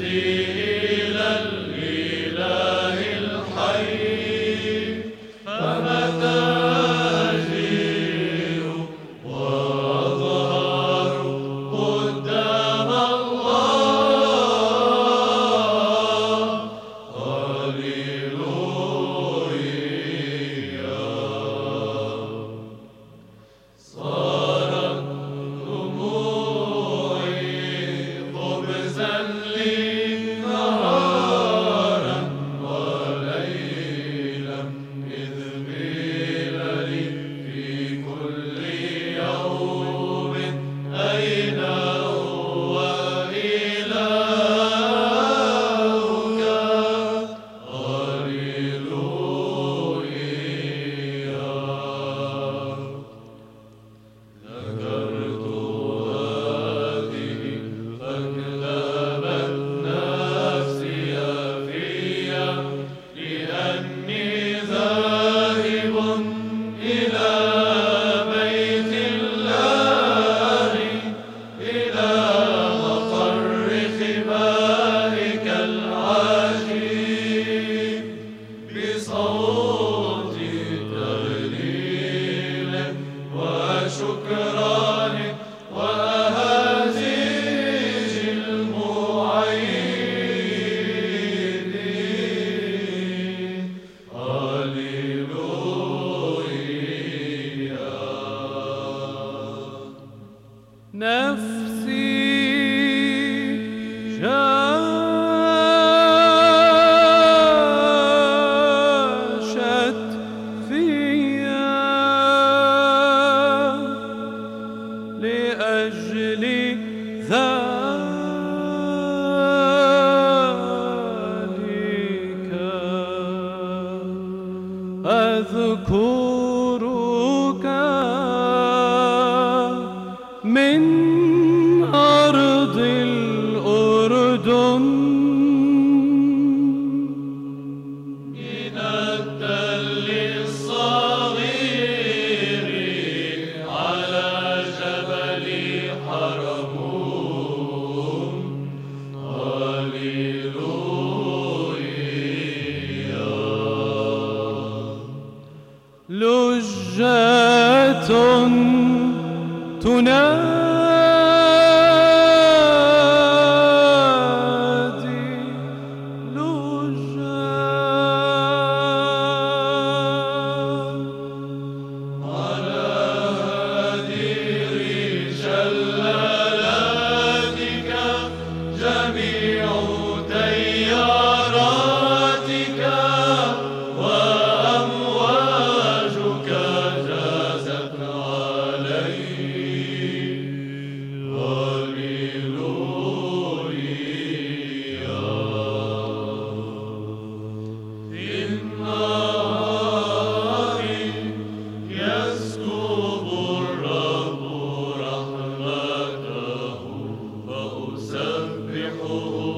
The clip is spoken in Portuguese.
See. Oh.